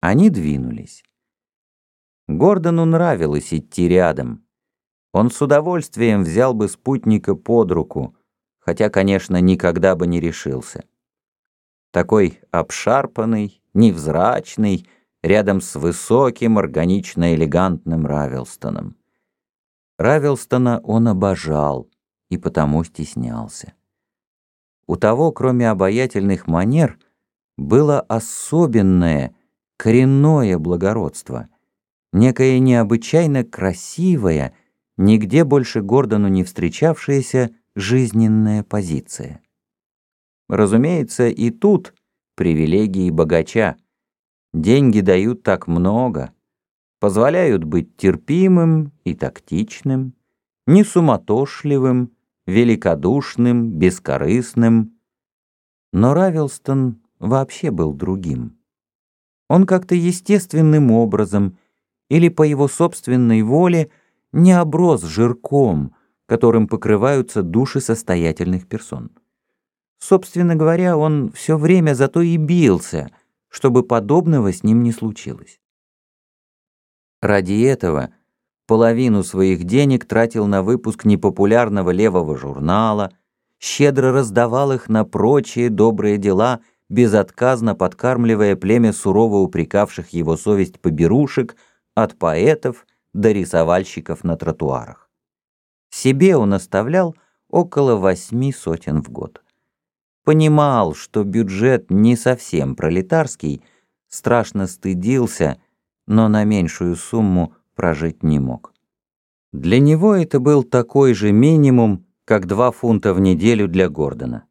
Они двинулись. Гордону нравилось идти рядом. Он с удовольствием взял бы спутника под руку, хотя, конечно, никогда бы не решился. Такой обшарпанный, невзрачный, рядом с высоким, органично-элегантным Равелстоном. Равелстона он обожал и потому стеснялся. У того, кроме обаятельных манер, было особенное, коренное благородство, некая необычайно красивая, нигде больше Гордону не встречавшаяся жизненная позиция. Разумеется, и тут привилегии богача. Деньги дают так много, позволяют быть терпимым и тактичным, несуматошливым, великодушным, бескорыстным. Но Равилстон вообще был другим. Он как-то естественным образом или по его собственной воле не оброс жирком, которым покрываются души состоятельных персон. Собственно говоря, он все время зато и бился, чтобы подобного с ним не случилось. Ради этого половину своих денег тратил на выпуск непопулярного левого журнала, щедро раздавал их на прочие добрые дела, безотказно подкармливая племя сурово упрекавших его совесть поберушек от поэтов до рисовальщиков на тротуарах. Себе он оставлял около восьми сотен в год. Понимал, что бюджет не совсем пролетарский, страшно стыдился, но на меньшую сумму прожить не мог. Для него это был такой же минимум, как два фунта в неделю для Гордона.